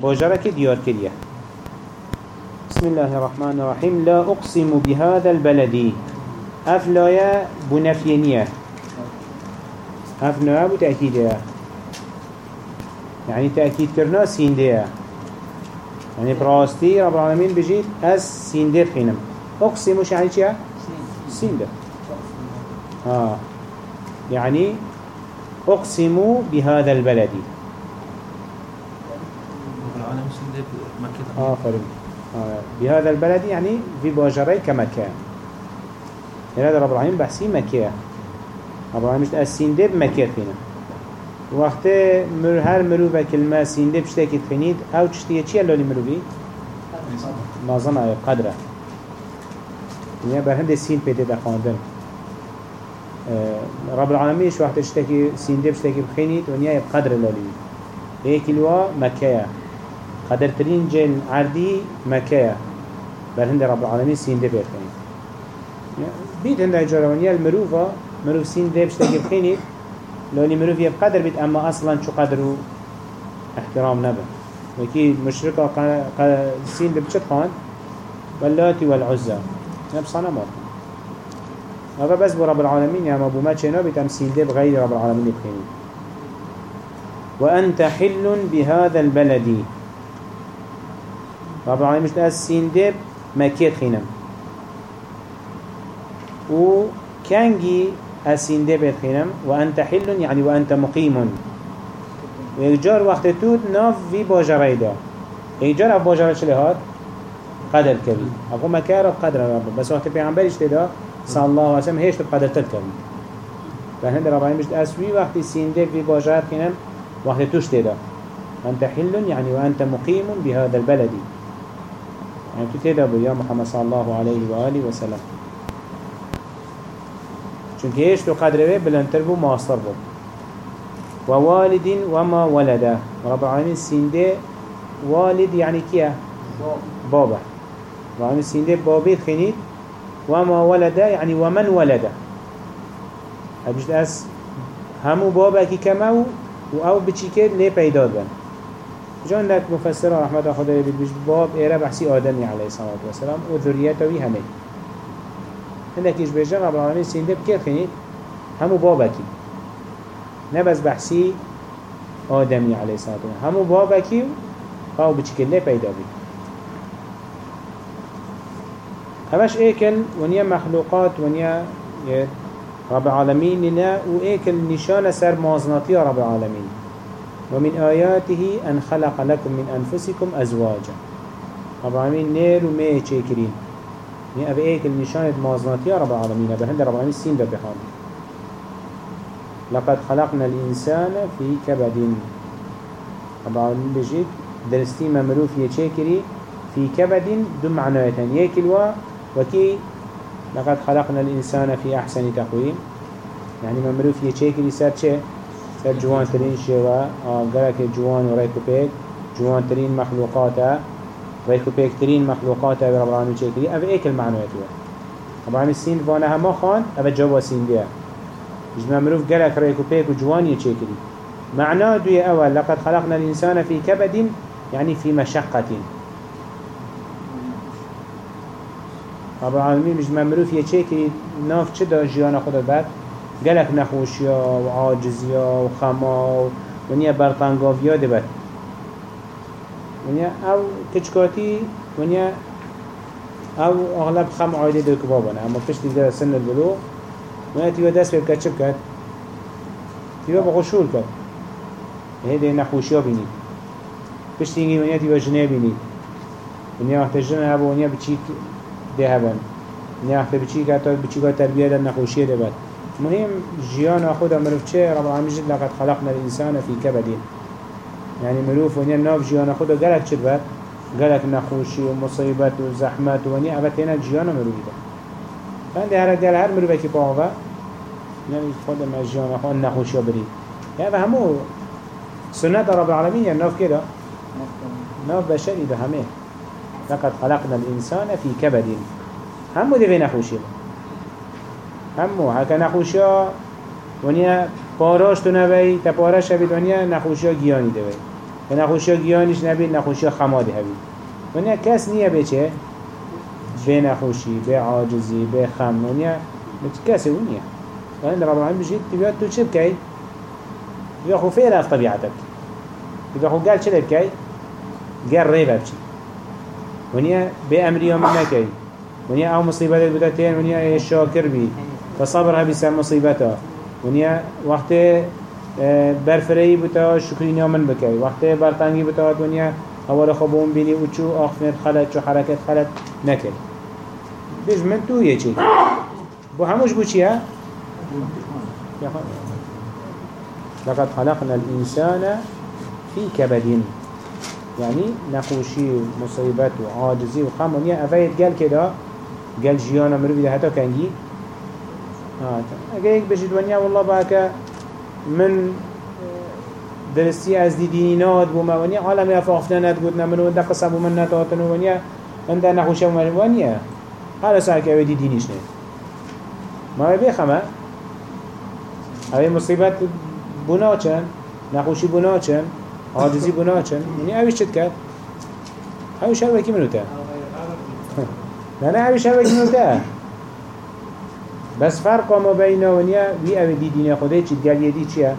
بوجرك ديار كريه بسم الله الرحمن الرحيم. لا أقسم بهذا البلد. أفلايا بنفينية أفلايا بتأكيدية. يعني تأكيد كرنا سيندية. يعني براستي رب العالمين بجيت أس سيندير خينم. أقسم مش يعني چيا؟ سيندة آه. يعني أقسم بهذا البلد. آفرين آه بهذا البلد يعني في باجري كمكان هذا رب العالمين بحسي مكية رب العالمين مش السيندة بمكية فينا. وقت مر هر مروفة كلمة سيندة بشتاكي تخينيد أو تشتيه چيه اللي مروفي؟ نظام. قدرة. يعني برهند السين بيتي دخاندن رب العالمين شو وقت اشتكي سين دي بشتكي بخينيت ونيا بقدر اللي هيك الوا مكايا قدر ترين جل عردي مكايا برهند رب العالمين سين دي بخينيت بيت هنده جرونيا المروفة مروف سين دي بشتكي بخينيت لوني مروف يبقدر بيت اما أصلا شو قدرو احترام نبه. وكي مشركة سين دي بشت خان واللاتي والعزة نب صنمات هذا بس برب العالمين يا مبو ما چنا بتمثيل ده بغير رب العالمين بخيني وأنت حل بهذا البلد. رب العالمين مش تأسين ده مكيت خينم وكانجي أسين ده بخينم وأنت حل يعني وأنت مقيم ويجار وقت تود ناف في باجري ده يجار أف باجري شلهات قدر كبي أقو مكارب قدر رب بس وقت پیغمبرش تدا صلى الله عليه وسلم هيش قدر تكبي فهند رب العالمين مجد أسوي وقت سيندك في باجات خنم وقت توش تدا أنت حل يعني وأنت مقيم بهذا البلد. يعني تتدا يا محمد صلى الله عليه وآله وسلم چونك هيش تو قدره بلنتر بو ماستر بو. ووالد وما ولد. رب العالمين سينده والد يعني كيا بابا. وعن سينده بابي خنيد وما ولد يعني ومن ولد. هبجد أس همو بابا كي كماو و بچي كد ليه پیدا بن. جان لك مفسر رحمة خدا بيش باب ايرا بحسي آدمي عليه الصلاة والسلام و ذريته وي همي عندك إيش بيجا رب العالمين سينده بكير خنيد همو بابا كي نبس بحسي آدمي عليه الصلاة والسلام همو بابا كي أو بچي كد ليه پیدا بن همش ايكل ونيا مخلوقات ونيا رب العالمين لنا وايكل نشان سر موازناتي رب العالمين. ومن آياته أن خلق لكم من أنفسكم أزواجا. رب العالمين نير ومي تشكرين ني أبي ايكل نشان موازناتي رب العالمين بهند رب العالمين سين ببحان لقد خلقنا الإنسان في كبد. رب العالمين بجيت درستي ممروف يتشكري في كبد دم معنويتان يكلوا وكي لقد خلقنا الإنسان في أحسن تقويم. يعني ممروف يشيكري سر چه سر جوان ترين شوا قرك جوان وريكو بيك جوان ترين مخلوقاتا ريكو بيك ترين مخلوقاتا برب العالمين يشيكري أف ايك المعنويات هو طبعا السين فانا هما خان أف جوا سين ديا مش ممروف قرك ريكو بيك وجوان يشيكري معناه دوية أول لقد خلقنا الإنسان في كبد يعني في مشقة. رب العالمين بجد ممروف یه که ناف چه دا جیان خدا بعد گلک نخوشیا و عاجزیا و خما و نیا برطنگاویا ده و او کچکاتی و او اغلب خم عایده دو کبابانه اما پشتی در سن البلوغ و نیا دست بیر کچب کرد تیوه بخشول کرد هیده نخوشیا بینی، پشتی اینگی و نیا جنه بینید و احتجنه ابو جنه هبه و ده هبن نه اخت بچی که تا بچی که تربیه در نخوشیه ده بد مهم جیان خود مروف چه؟ رب العالمین جد لقد خلقنا الانسان في كبد يعني مروف ونیا ناف جیان خود گلک چد بد گلک نخوشی و مصیبت و زحمت و ونیا اوت هنا جیان مروفی ده فانده هر گل هر مروفه که پاوه يعني خود ما جیان خود نخوشی برید يعني همو سنة رب العالمين يعني ناف كده ناف بشري ده همه. لقد خلقنا الإنسان في كبد. همو دي نخوشي همو هكا نخوشي ونيا پاراش تو نبی تا پاراش هبید ونیا نخوشی ها گیانی دوی. و نخوشی ها گیانیش نبید نخوشی ها خماده هبید ونیا کس نیه به چه؟ به نخوشی به عاجزی به خم. ونیا کسی اون نیه. ونیا رب العالمین بجید تبیاد تو چه بکی؟ یا خو فیر اف طبیعتك یا خو گل چه بکی؟ گل ریبه بچی. ونیا به امری من نکی ونیا أو مصیبت بوده تین ونیا شاکر بی. فصبر هبی سر مصیبتا ونیا وقت برفری بوده شکری نامن بکی وقت برطنگی بوده ونیا اول خوابون بینی و چو آخفنت خلط چو حرکت خلط نکل بیش من تو یه چی بو هموش بو چیه؟ لقد خلقنا الإنسان في كبد. يعني نقوشي ومصيبات وعاجزي وخام ونيا أفايد قال كده قال جيانا مروفي ده هتا كنجي آه اگه یک بشید ونیا والله باکه من درستی از دی دینی ناد بوم ونیا عالم یا فافتن ند گود نمنو ده قصه بومن نتاتنو ونیا من ده نخوشه بومن ونیا هر ساعت که دی دینیش نه ما بخمه. اوه مصیبت بنا چن نخوشی بنا چن عاجزی بنا چن ونیا اویش چد کرد اویش هر وکی منو تا؟ نه نه اویش هر وکی بس فرق ما ونيا وي أو دي دين خدای چید گل یدی چیه؟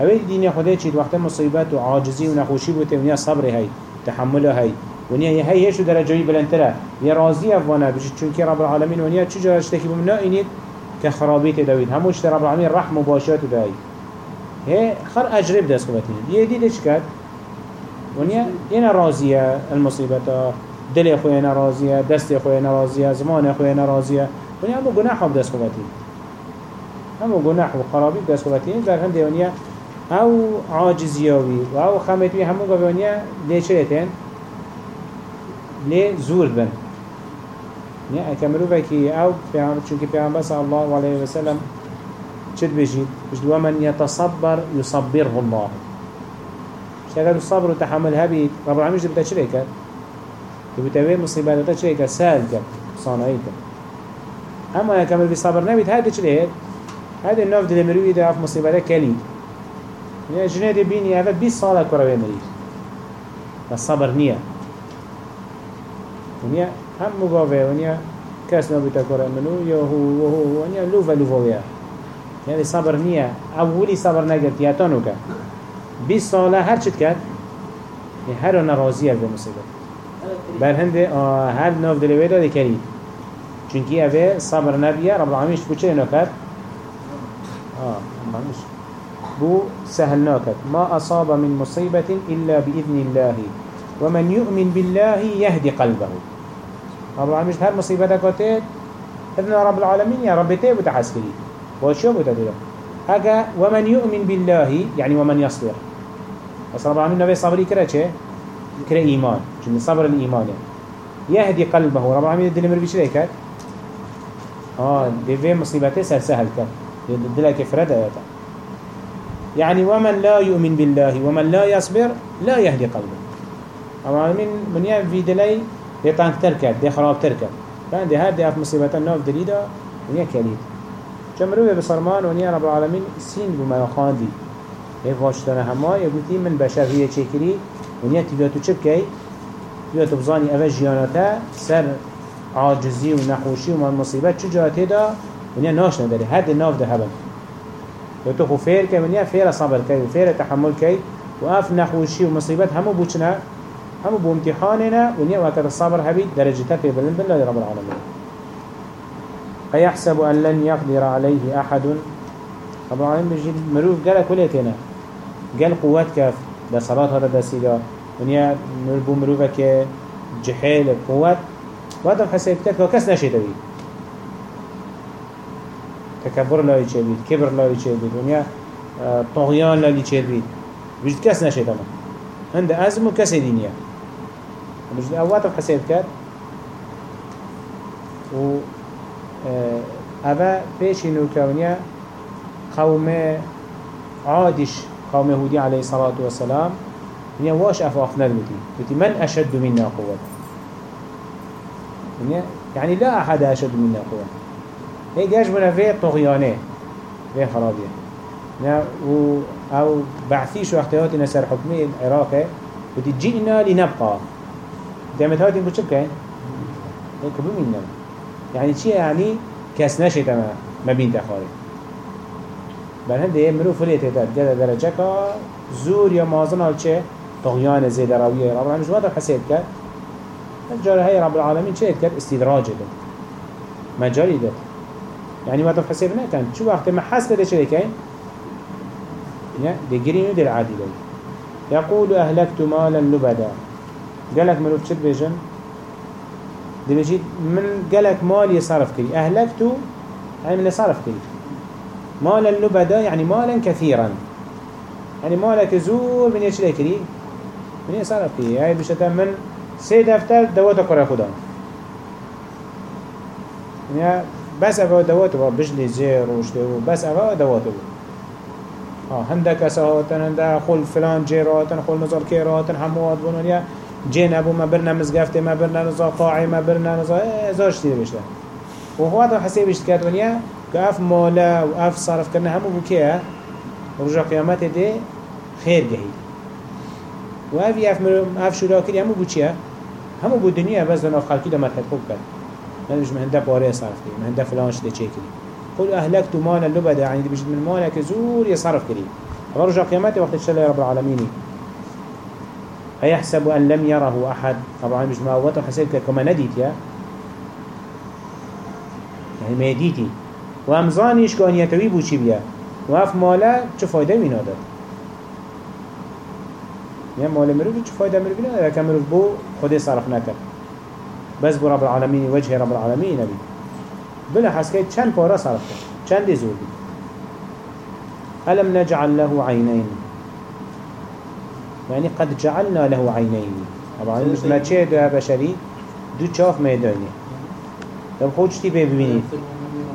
أو دي دين خدای چید وقت مصیبت و عاجزی و نخوشی بوده ونیا صبر هی تحمل هی. ونیا هی هشو درجه بلندتره. یه راضی افوانه بجید چون که رب العالمین ونیا چجا اشتکی بمنا اینید که خرابیت دوید. هموش رب العالمین رحم و باشات دوید هي خر أجرب دست خوبتين دي دي ليش كات ونيا ينا راضية المصيبة. دل خوينا راضية دست خوينا راضية زمان خوينا راضية. ونیا همو گناه هم دست خوبتی همو گناه و خرابی دست خوبتی در هم دیونیا أو عاجزیاوی و أو خمتوی همو گوانیا لی چه لی زور بن؟ نیا اکملو وکی أو چونکه پیغمبر صلی الله علیه و چد بجید بجد ومن يتصبر يصبره الله. شغل الصبر وتحمل هبي رب العالمين جد كد بتا مصيبات كد سهل كد صانعي كد أما كمل في صبر نبيت هذا چليه هذا النوف دل مروي ده اف مصيبة كلي. جنيه دي بيني هذا 20 ساله كره مريض بس صبر نية. ونيا هم مقاوه ونيا كاس نبيت كره منو يو هو هو ونيا لوفا لوفا يعني صبر نيه اولي صبر نگرت يا تانوكا 20 ساله هر چت کرد؟ هر ناراضیه به مصیبت بر هنده هر نوف دلوی داده کرید چونکی اوه صبر نبیه رب العالمینش بو چه نکد؟ آه بو سهل ناكد ما أصاب من مصيبة إلا بإذن الله. ومن يؤمن بالله يهدي قلبه. رب العالمين هر مصيبة كتير إذن رب العالمين يا رب تيب وتحسكري وشو بتدل هكا ومن يؤمن بالله يعني ومن يصبر. رب العالمين نبي صبري كره چه؟ كره إيمان. جن صبر الإيمان؟ يهدي قلبه. رب العالمين الدل مر بيش ليكت آه دي مصيبته سهل سهل كان. دلك فرد آياتا يعني ومن لا يؤمن بالله ومن لا يصبر لا يهدي قلبه. أما من من يا في دلي يطانك تركت دي خراب تركت فان دي هاد دي أف مصيبتا نوف دليدا ونيا كليد جمروه بصرمان ونيا رب العالمين سين بما يخان دي هيك واشتنا هما يقولتي من بشر هي تشكري ونيا تبياتو چبكي تبياتو بزاني أفا جياناتا سر عاجزی و نخوشی و من مصیبت چو جاته دا؟ ونیا ناش نداری هد ناف ده هبن و تو خو فیر که ونیا فیر صبر کی و فیر تحمل کی و اف نخوشی و مصیبت همو بوچنه همو بو امتحاننا ونیا وقت الصبر هبید درجه تفی بلن بالله رب العالمين أيحسب أن لن يقدر عليه أحد؟ رب العالمين بجد مروف قال كليتنا. قال قوات كاف. ده صلاة هذا ده سيدا ونيا مربو مروفك جحيل قوات. وقت حساب كتك وكس نشيده بي تكبر لا يشير بيت كبر لا يشير بيت ونيا آه، طغيان لا يشير بيت بجد كس نشيده من عند أزم وكس دينيا. بجد حساب كت و أبا بيشي نوكاونيا قوم عادش قوم يهودي عليه الصلاة والسلام هي واش أفافنا المتي من أشد منا قوة يعني لا أحد أشد منا قوة هي جاش بنا في طغيانه في خرابية و أو بعثيش واختيارات نسر حكمي العراق ودي جئنا لنبقى دامت هاتي بو چه بكين؟ كبو منا يعني چي يعني نشي تما ما بين تخاري بل هنده مرو فليته داد جدا درجه كا زور يا مازن هال چه طغيان زيد راوية رب العالمين شو حسيت كد الجارة هي رب العالمين چه كد استدراج ده مجالي ده يعني ما تفحسب نكن شو وقت ما حسب ده چه كين يا دي جرين دي العادي ده يقول أهلكت مالا لبدا قالك مروف شد بيجن دي بيجي من قالك مال يصرف كري أهلكت يعني من يصرف كري مالا لبدا يعني مالا كثيرا. يعني مالك زور من يشري كري من يصرف كري هاي بشتا من سي دفتر دوات قرى خدا. يعني بس أفا دوات بجلي زير وشتو بس أفا دوات ها هندك أسهاتن هندك خل فلان جيراتن خل نظر كيراتن حموات بنون. يا جين أبو ما برنا مزقفته ما برنا نزا قاعي ما برنا نزا إزاش تير بشتا وهو هذا حسيب اشتكات ونيا كأف مالا وأف صرف كنا همو بكيه رجع قيامته ده خير جهي وأف يأف أف شو راكري همو بوچيه همو بو دنيا بس دنا خالكي ده مرحب خوب كد مش مهنده باري صرف كري مهنده فلانش ده چه كري قل أهلكت مالا لبدا يعني دي بجد من مالك زور يصرف كري رجع قيامته وقت الشلة رب العالمين أيحسب أن لم يره أحد؟ طبعا مش موته حسيت كما نديت يا. يعني ما يديتي. وامزانيش كان يتوي بوشي بيا. وأف مالا چه فايدة من هذا يعني مال مروف چه فايدة مروف نه لكن مروف بو خده صرف نكر بس بو رب العالمين وجه رب العالمين نبي. بلا حسكي چند پارا صرف كر چند زور بي ألم نجعل له عينين يعني قد جعلنا له عينين. طبعا مش ما تشي دو بشري دو چاف ميداني طب خوش تي ببينيد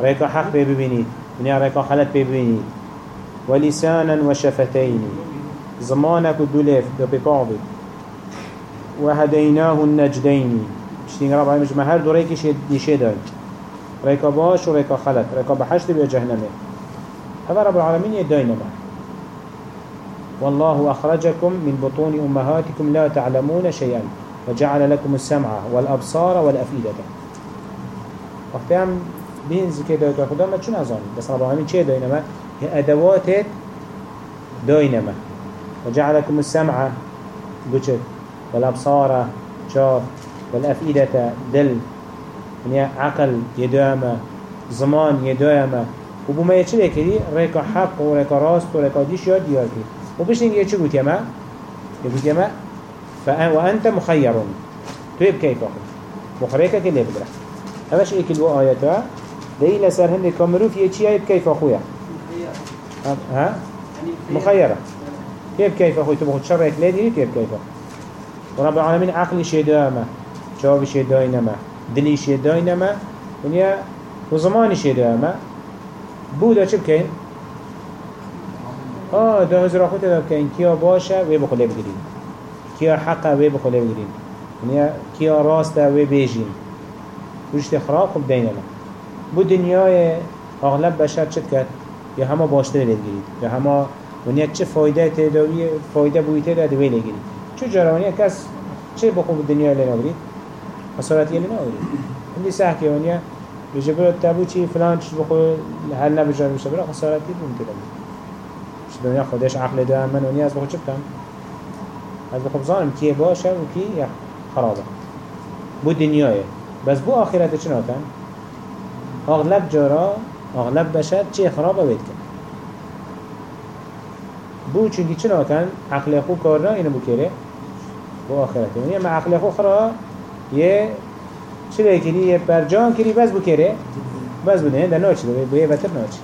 ريكا حق ببينيد من ريكا خلت ببينيد ولسانا وشفتين زمانك الدوليف دو بيقاضي وهديناه النجدين شتين رب مش مهر دو ريكي يشيدان ريكا باش وريكا خلت ريكا بحشت بيا جهنمي هذا رب العالمين يدينما والله أخرجكم من بطون أمهاتكم لا تعلمون شيئا وجعل لكم السمع والأبصار والأفئدة. وقتی هم بین ذکر دایت خدا ما چون بس رب العالمین چه داینما هي ادوات داینما وجعلكم السمع بچت والأبصار شاف والأفئدة دل. يعني عقل يداما زمان يداما وبما يچه كري ريكا حق وريكا راست وريكا ديش كري وبشتنگ يچه قلت يما يقول يما وأنت مخير. تويب كيف أخذ مخريكا كلي بدرح همش ايك ألو آياتا دي لسر هندي كامرو في ايشي ايب كيف أخويا؟ ها؟ مخيرة كيف كيف أخوي؟ تبغى تشرك ليدي كيف كيف؟ ورب العالمين عقلي شي دائما جواب شي داينما دلي شي داينما ونيا وزماني شي دائما بودا چه بكين؟ آه ده هزار خود داد این کیا باشه وی بخوله بگیریم. کیا حقه وی بخوله بگیریم. یعنی کیا راسته وی بیجیم وشت خراب خوب دینه بو دنیای اغلب بشر چت کرد؟ یا همه باشتر لید گیرید یا همه ونیا چه فایده تیداری فایده بوی داد وی لید چه چو کس چه بخوب دنیا لید نگیرید یه لید نگیرید اندی که ونیا بجبرو تابو چی فلان چی بخو هل نبجان میشه برا خسارتی بمتدامید دنیا خودش عقل دا من ونیا از بخو چه بکن از بخو بزانم کیه باشه و کی خرابه بو دنیای بس بو آخرت چه ناکن؟ اغلب جارا اغلب بشر چه خرابه بید کن بو چونکی چه ناکن؟ عقل خو کار نه اینو بو کره؟ بو آخرت یعنی ما عقل خو خرا یه چه کری؟ یه برجان کری بس بو کره؟ بس بو دنیا در ناچی دو بو یه بطر ناچی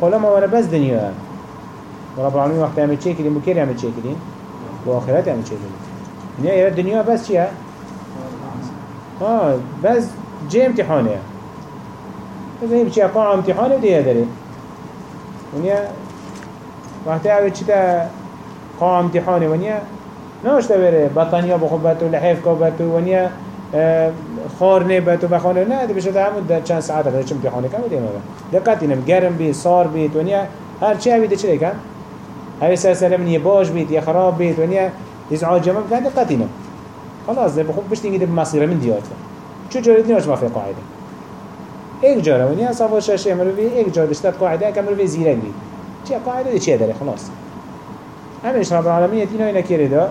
خلا ما ورا بس دنیا هم رب العالمین وقتی همه چه بو کره همه چه؟ بو آخرت همه چه کریم یعنی دنیا بس چیه؟ ها بس جي امتحانه. بس هي بچه قاع امتحانه ديه داره ونیا وقتی اوه چی تا قاع امتحانه. ونیا ناشته بره بتو لحیف که بتو ونیا خار نبت و بخانه نه دی بشه همون در چند ساعت اگر چم امتحانه کنم دیگه دقت اینم گرم بید سار بید و نیا هر چی اوید چه کن هر سلسله من باش بید یا خراب بید و نیا ازعاج ما بکن دقت اینم. خلاص ده بخوب بشتی اینگه بمصيره من دیات چو جارت نیاش ما في قاعده؟ ایک جاره و نیا صفا شش امروی ایک جار دشتت قاعده که امروی زیره بید چه قاعده چه داره؟ خلاص. همش رب العالمین دین اینا کرده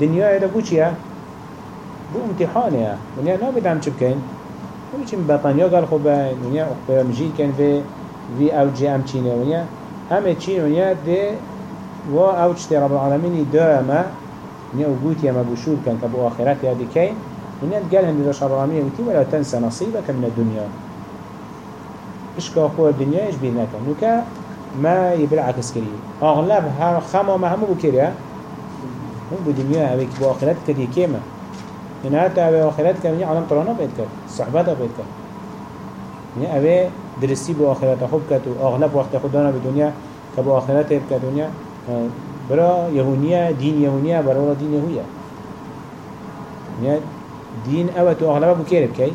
دنیا ده بو چیه؟ بو امتحانه. ونیا نابدم چه بکن؟ ويشين بطانيا قال خوبا ونيا أخبر مجيد كان في في أو جي أم تشينه ونيا هم تشين ونيا دي و أو تشتي رب العالمين دائما ونيا وجود يا مبشور كان كبو آخرات يا دي كين ونيا قال هندي رب العالمين وتي ولا تنسى نصيبك من الدنيا إيش كأخو الدنيا إيش بينك نوكا ما يبلعكس كريم أغلب خما ما همو بكريا هم بدنيا هذيك بو آخرات كدي كيما يعني حتى أبي آخرت كان عالم طرانا بيت كر صحبته بيت كر يعني أبي درسي بو آخرت خوب كت وأغلب وقت خدانا بدنيا كبو آخرت هيب كدنيا برا يهونية دين يهونية برا دين يهوية يعني دين أو تو أغلب بكير بكي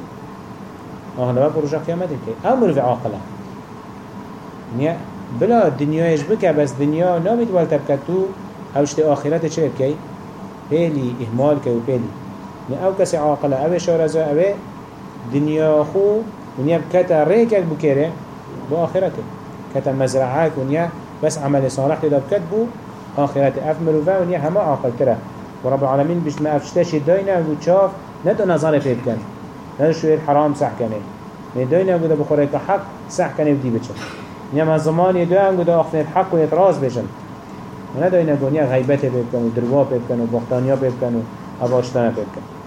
أغلب برجع قيامت بكي أمر في عاقلة. يعني بلا الدنيا يجبك بس دنيا نامد والتبكتو أو شتي آخرت چه بكي بيلي إهمال كي وبيلي يعني أو كسي عاقله أو شارزه أو دنيا خو ونيا بكتا ريكك بو آخرته. كتا مزرعاك ونيا بس عمل صالح تدا بكت بو آخرته اف مروفا ونيا هما عاقل تره ورب العالمين بيش ما افشتشي داينا وشاف ندو نظر فيه بكن ندو شوية حرام صح كنه ندوينا بودا بخوريك حق صح كنه ودي بچن. نيا زمان يدوان بودا اخفن الحق ويتراز بجن وندوينا قونيا غيبته بيبكن ودروا بيبكن وبختانيا بيبكن واباشتنا بيبكن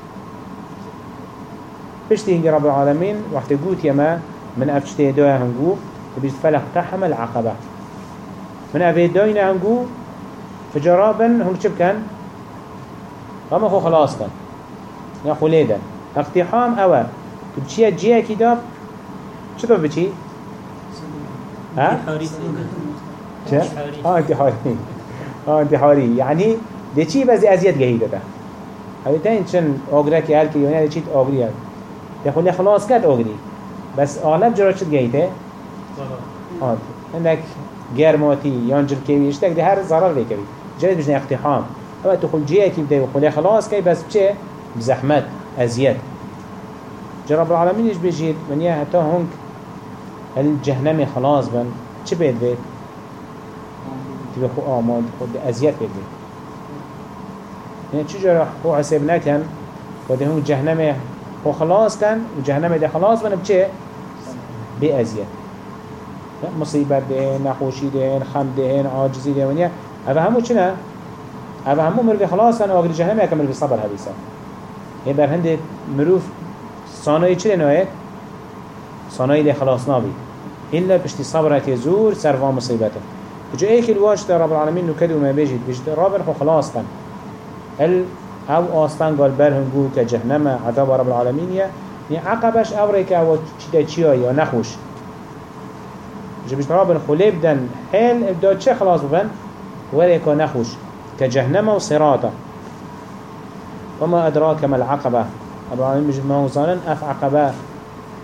بشتي هنجي رب العالمين وقت قوت يما من أفشتي دوها هنجو تبيش فلق تحم العقبة. من أبي دوينا هنجو فجرابا هم شب كان هم خو خلاص كان يا خليدا اقتحام أوا تبشي جيه كتاب شو تبى بشي ها؟ آه انتحاري آه انتحاري يعني دي چی بزی ازیت گهیده ده هاي تاين چن آگره که هر که یعنی چیت آگری هست. يقول خلاص كات أغري بس أغلب جرا شد جيته آه. عندك جرماتي يانجل كيويش تك ده هر ضرر بيكوي جريت بجنا اقتحام. أما تقول جيه كي بده يقول خلاص كي بس بچه بزحمت أزياد جرب العالمين إيش بيجيد من يه حتى هنك الجهنم خلاص بن. چه بيت بيت تبي خو آمان خود بيت يعني چه جرا خو حساب نكن وده هنك جهنم هو خلاص كان وجهنم ده خلاص وأنا بچه بأزيد مصيبة دهن نخوشي دهن خم دهن عاجزي دهن هذا همو چنا هذا همو مروف خلاص كان واقر جهنم يكا مروف صبر هبيسا هي بر هند مروف صانعي چه نوعه صانعي ده خلاص نابي إلا بشتي صبرت يزور سرفا مصيبته جو ايك الواش رب العالمين نكدو ما بيجي بيجي رابر خو خلاص كان أو آستان قال برهم قول كجهنم عذاب رب العالمين يعني عقبش أو ريكا و چيدا چيا يا نخوش. جبش رابن خليب دن حيل ابدا چه خلاص ببن؟ وريكا نخوش. كجهنم وصراطة وما أدراك ما العقبة. رب العالمين بجد موزانا اف عقبة.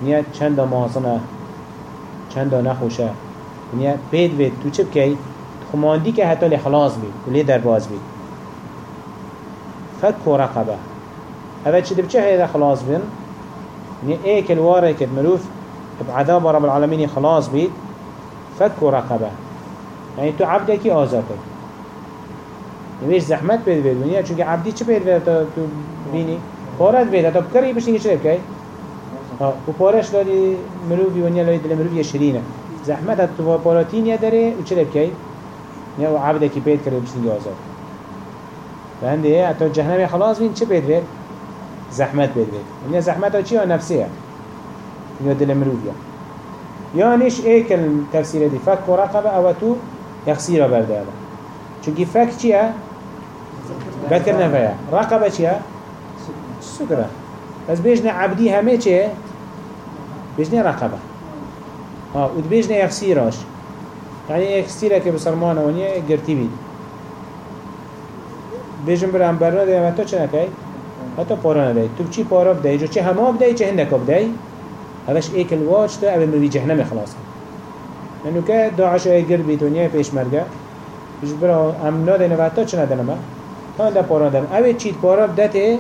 نيا چند مازنة. چند نخوشه. نيا بيد بيد تو چه بكي خماندي که حتی لخلاص بید و لی درباز بید فك ورقبة. هذا چه دبچه هيدا خلاص بين. ني ايك الواري كد مروف بعذاب رب العالمين خلاص بيت فك ورقبة. يعني تو عبدك آزاك نويش زحمت بيد بيد ونيا چونك عبدي چه بيد بيد تو بيني؟ پارد بيد تو بكري بشتنگي چه بكي و پارش دادي مروفي ونيا لدي دل مروفي شرينة. زحمت تو پاراتين يا داره و چه بكي نيا و عبدك بيد كري بشتنگي آزاك فهنده حتی جهنم خلاص بین چه بید بید؟ زحمت بید بید این زحمت ها چی ها نفسیه؟ یا دل مروفیا یا نیش ایک التفسیر دی فک و رقبه أو تو یخسیر برده هذا. چونکه فک چیه؟ بکر نفیه رقبة چیه؟ سکره بس بیجنه عبدی همه چیه؟ بیجنه رقبة. آه و بیجنه یخسیراش يعني يكسيرك بسرمانه ونية قرتي بید بیشم برام برنه ده تو چه نکی؟ حتی پارا ندهی تو چی پارا بدهی جو چه همه بدهی چه هندک بدهی هفش ایک الواج تا اول مروی جهنم خلاص لأنه که داعش ای گرد بی دنیا پیش مرگه بيش برا ام نادن و حتی چه ندنم تا ده پارا دن اوه چیت پارا بدته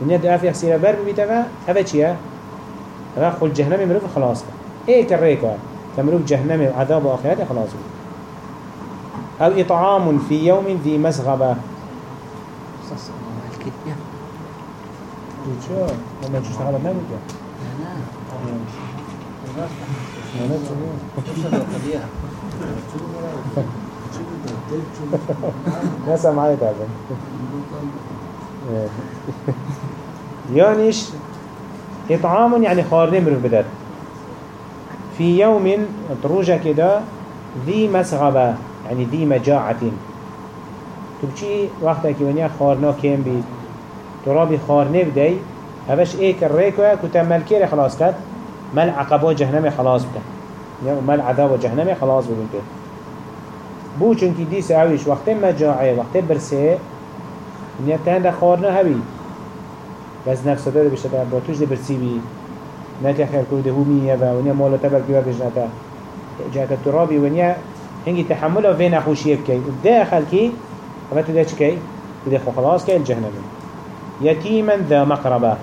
دنیا ده افیخ سیره بر ببیته و اوه چیه؟ اوه خل جهنم مروف خلاص کن ایک الريكا كمروف جهنم عذاب آخرت خلاص أو إطعام في يوم ذي لما تشتغل ما بيجي نسا معايا تعبان يانيش إطعام يعني خارني مروف بدات في يوم تروجة كده ذي مسغبة يعني ذي مجاعة تبچی وقتا که ونیا خارنا کم بید ترابی خارنه بدهی هفش ایک الریکوه کتا ملکی خلاص کد مل عقبا جهنم خلاص بکن یا مل عذاب جهنم خلاص بکن بو چونکی دیس اویش وقت مجاعه وقت برسه ونیا تهنده خارنا هبید بس نفسه داده بشته با توش ده برسی بید نتي خير كود همية و ونيا مولا تبر كيوا بجنتا جاءت الترابي ونيا هنجي تحمله فين أخوشيه بكي داخل كي فبتو ده كي؟ تدخل خلاص كي الجهنم. يتيما ذا مقربة.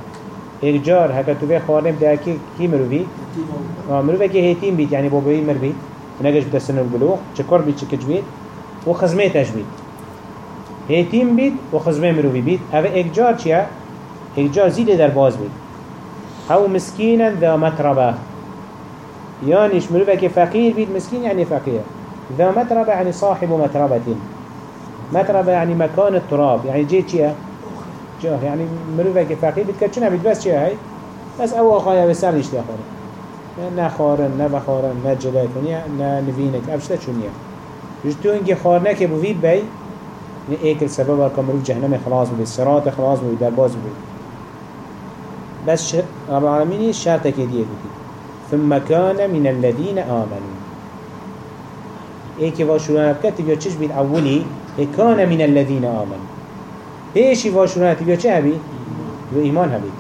إرجار هكا تبي خارم ده كي كي مروفي. آه مروفي كي هيتيم بيت يعني بوبي مربي نجش بده سن البلوغ. شكر بيت شكج بيت وخزمه تجبيت هيتيم بيت وخزمه مروفي بيت. هذا إرجار چيا إرجار زيد در باز بيت. أو مسكينا ذا متربة. يعني مروفك فقير بيت؟ مسكين يعني فقير. ذا متربة يعني صاحب متربة. متربة يعني مكان التراب. يعني جيت شيا جاه يعني مروفك فقير بيت كتشنا بيت بس شيا هاي بس أول خايا بسال يشتي أخوري نا خارن نا بخارن نا جلات ونيا نا نفينك أبشتا شنيا جتو إنكي خارنك بوفيد بي ايك السبب كمروف جهنم خلاص بي الصراط خلاص بي درباز بي بس رب العالمين الشرط كديه ثم كان من الذين آمنوا. ايكي واشونا بكت تبيا چش بيت أولي كان من الذين آمنوا. إيشي واشونا تبيا چه هبي؟ يو إيمان هبي.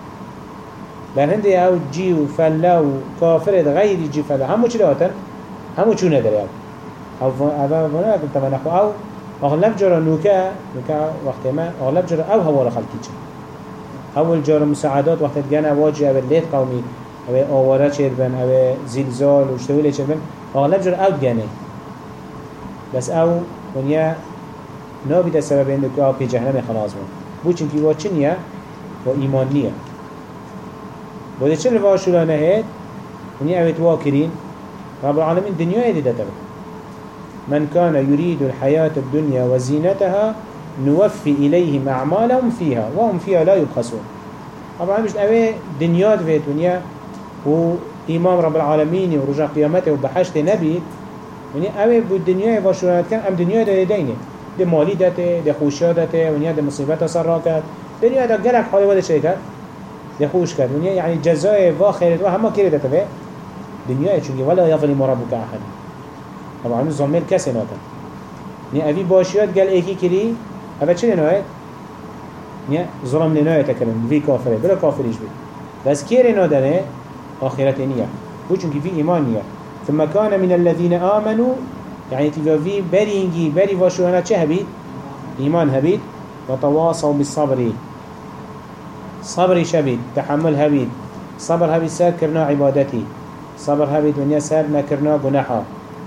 برهنده أو جي و فلا و كافر غير جي فلا. همو چه دهاتن؟ همو چونه داره أو أو فانا اكل تمنخو أو اغلب جرا نوكا نوكا وقت ما اغلب جرا أو هوا خلقي چه؟ اول جار مساعدات وقت جانا واجه أو ليت قومي أو آواره چهر بن أو زلزال و اشتوله چهر بن اغلب جار أو جانه بس أو ونیا نابید سبب اینده که آب جهنم خلاص بن بو چنکی وا چنیه و ایمان نیه. بوده چه روا شلانه هید ونیا اوید وا کرین رب العالمین دنیا دیده تبه من كان يريد الحياة الدنيا وزينتها نوفي إليهم أعمالهم فيها وهم فيها لا يبخسون طبعا مش أوي دنيات في الدنيا وإمام رب العالمين ورجع قيامته وبحشت نبي ونيا أوي بالدنيا وشورات كان أم دنيا ده دينه ده مالي دته ده خوشا دته ونيا ده مصيبات سراكت دنيا ده قلق حالي وده شيء كات ده خوش كات ونيا يعني جزاء واخرت وهم كيري دته في دنيا چونكي ولا يظلم ربك أحد. طبعا ظلم كسي ناكن نيا أبي باشيات قال إيكي كري هذا چه لنوعه؟ نیا ظلم لنوعه تکرن وی کافره. بلا کافریش بید بس كير نادنه آخرت نية هو چونك في إيمان نية ثم كان من الذين آمنوا يعني تبقى في برينجي بري واشوانا چه هبيد؟ إيمان هبيد. وتواصوا بالصبر. صبر شبيد تحمل هبيد. صبر هبيد سار كرنا عبادتي. صبر هبيد ونيا سار نكرنا جناحا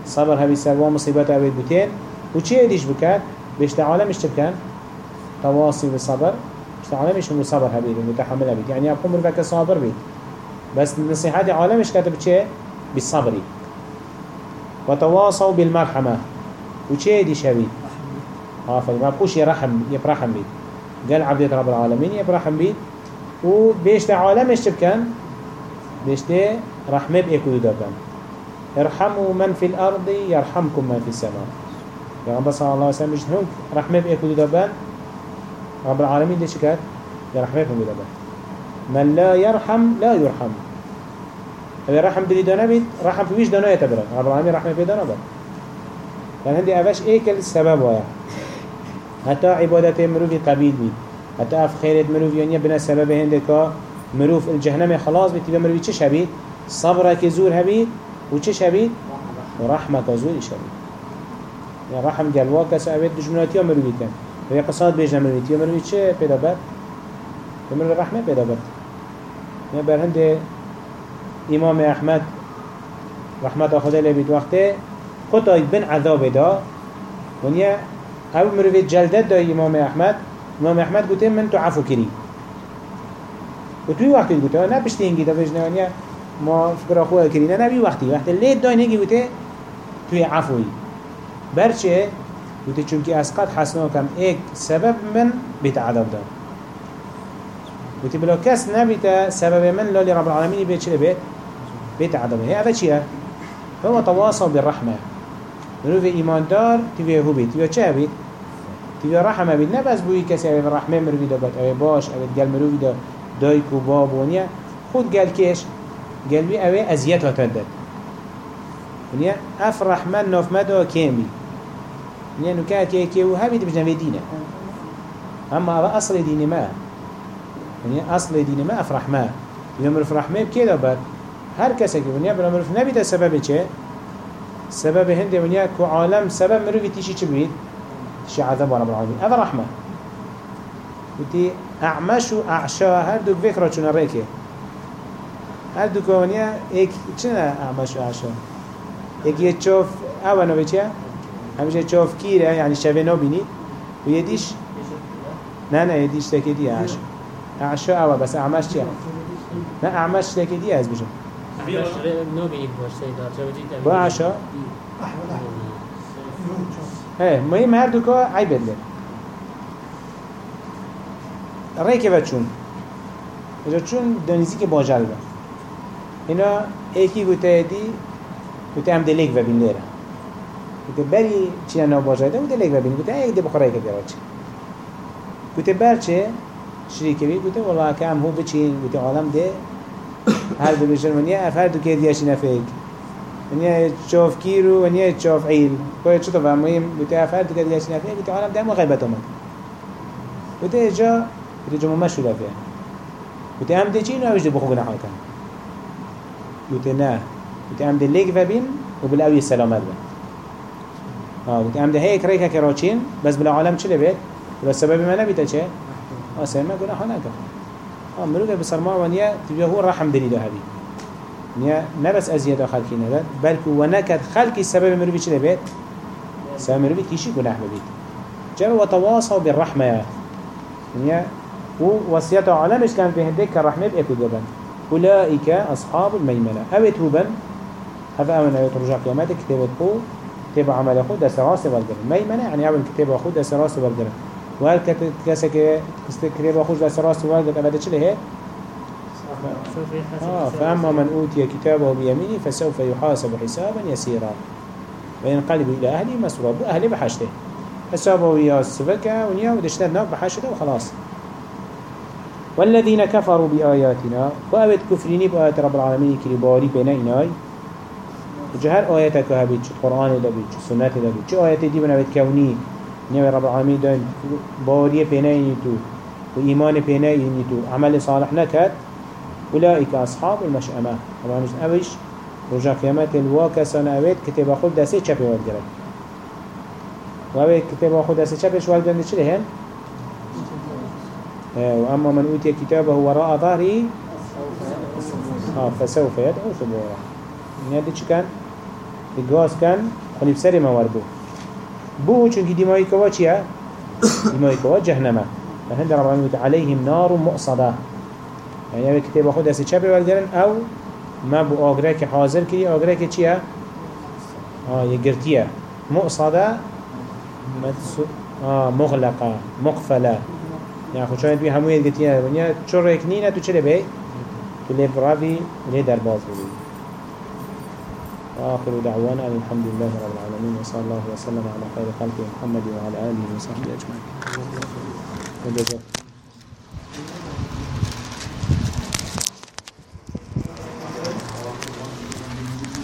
صبر هبيد سار ومصيبات هبيد بتين وچه يديش بكات بيشت عالمش تبكان تواصي بالصبر بيشت عالمش هم صبر هبيد ومتحمل هبيد. يعني أبقى مرفك صابر بيد بس نصيحات عالمش كاتب چه؟ بالصبر وتواصوا بالمرحمة. وچه دي شبيد عافا ما بقوش يرحم يبرحم بيد قال عبد رب العالمين يبرحم بيد وبيشت عالمش تبكان بيشت رحمة بإكو دابان ارحموا من في الأرض يرحمكم من في السماء. پیغمبر صلی الله علیه و سلم مش هنگ رحمة به کدو دابن رب چکر ده رحمه به دابن من لا يرحم لا يرحم. اذا رحم دلی دانه بید رحم فيش دانه يتبرن رب العالمين رحمه به دانه بید لأن هندي اوش إيكل سبب وايا حتى عبادت مروفي قبيل بید حتى أف خيرت مروف يونيا بنا سبب هندكا مروف الجهنم خلاص بتبقى مروفي چش هبيت؟ صبرك زور هبيت وچش هبيت؟ ورحمك زور إش هبيت يعني رحم قلوا كس أبيت دجمناتي مروفي كان وهي قصاد بيجنا مروفي مروفي چه پیدا بد مروف رحمة پیدا بد يعني برهند إمام أحمد رحمة خدا لبيت وقته خطا بن عذاب دا ونيا أبو مروفي جلدت دا إمام أحمد. امام احمد گوته من تو عفو کری و توی وقتی گوته نه پشتی اینگی دا بجنه ما فکر خواه کری نه نبی وقتی. وقتی لید داین هنگی گوته توی عفوی. برچه گوته چونکی از قد حسنا کم ایک سبب من بیت عذاب دار گوته بلا کس نبیت سبب من لالی رب العالمین بیت چه بیت بیت عذاب هی اوه چیه؟ هو تواصل بالرحمة. منو في إيمان دار؟ تبيه هو بيت. تبيه چه بيت؟ تبي رحمة بید نه بس بوی کسی اوه رحمة مروی دا بد اوه باش اوه گل مروی دا دایک و باب ونیا خود گل کش گل بی اوه ازیت ها تدد ونیا أف رحمة نافمه دا کمی ونیا نکه که که و هبید بجنوه دینه أما اوه أصل دینه ما؟ ونیا أصل دینه ما أف رحمة. بنا مروف رحمة بکی دا هر کسی که ونیا بلا مروف نبیده سبب چه؟ سبب هنده ونیا که عالم سبب مروفی تیشی چه بید؟ تیشی عذاب رب العالمین هذا رحمه وتی اعمش و اعشا هر دو فکر چون رکه هر دو ونیا یک چنه اعمش و اعشا یکی چوف اوه نو بچه همیشه چوف کیره یعنی شبه نبینی و یه دیش؟ نه نه یه دیش. تکی دیه اعشا اعشا اوه بس اعمش چیه؟ نه اعمش تکی دیه از بجم با أعشى هه مهم هر دو که عیب له ریکه و چون اجا چون دانیزی که باجل با اینا ایکی گوته دی گوته هم دلیگ و بین لیره گوته بری چی نا باجل ده گوته لیگ و بین گوته ایک دی بخوره که دیرا چی گوته برچه شریکه بی گوته والله که هم هو بچین گوته عالم ده هر دو بشن منیه اف هر دو که دیاشی نفیک ونیا چاف کیرو ونیا چاف عیل باید چطور فهمیم بوده افر دیگه دیگه چی نفیه بوده عالم دم و غیبت آمد. بوده اجا بوده جمعه مشو لفیه بوده هم ده چی اینو اوش بخو گناحا کن بوده نه. بوده هم ده و بین و بلا اوی سلامت بین آه بوده هم ده هیک ریکا کراچین. بس بلا عالم چه لبید؟ بلا سبب ما نبیده چه؟ آه سلمه گناحا نکن. آه مروده بسرما ونیا تبیه هو رحم دلی ده هبید نیا نبس ازیاد خلقی نبود بلکه و نکد خلقی سبب مروی چه بید سبب مروی تیشی گناه بید جرى وتواصوا بالرحمة. نیا و وصيات عالمش كان في هندك الرحمة بأكو دبن أولئك أصحاب الميمنة. أبت هبن هذا أمن آيات رجع قيامات كتابة قو كتاب عمل أخو دس راس والجرن ميمنة يعني أول كتاب أخو دس راس والجرن وهل كتاب كتاب أخو دس راس والجرن أبدا هي؟ آه فأما من أوتي كتابه بيمينه فسوف يحاسب حسابا يسيرا. وينقلب إلى أهله مسرورا. أهله بحشته حسابه ويا السفكة ونيا ودشتر ناك بحشته وخلاص. والذين كفروا بآياتنا وأبد كفريني بآيات رب العالمين كريباري بين إناي. جهر آياتك هبيت القرآن دبيت السنة دبيت آيات دي بنابت كوني؟ نيا رب العالمين دين باري بين إنتو وإيمان بين إنتو عمل صالح نكت أولئك أصحاب المشأمة. طبعا مش أويش رجع قيامات الواقع سنة. أويت كتاب أخذ دسي چپي والجرد وأويت كتاب أخذ دسي چپش والجرد چه لهن؟ وأما من أوتي كتابه وراء ظهره آه فسوف يدعو ثبورا يعني هذا كان الجواز كان خلي بسري ما وربو بو چونك دمائي كوا چيا دمائي كوا جهنم فهند رب العالمين عليهم نار مؤصدة. يعني اوه كتاب خود دست چپه والگرن أو ما بو آگره که حاضر کری آگره که چیه؟ آه يقرتيه مؤصدة آه مغلقة مقفلة. يعني خود شاید بي همو يقرتيه ونیا چور اکنینه تو چله بي؟ تو رافي ليه درباز بي وآخر دعوانا الحمد لله رب العالمين وصلى الله وسلم على خير خلق محمد وعلى آله وصحبه أجمعين.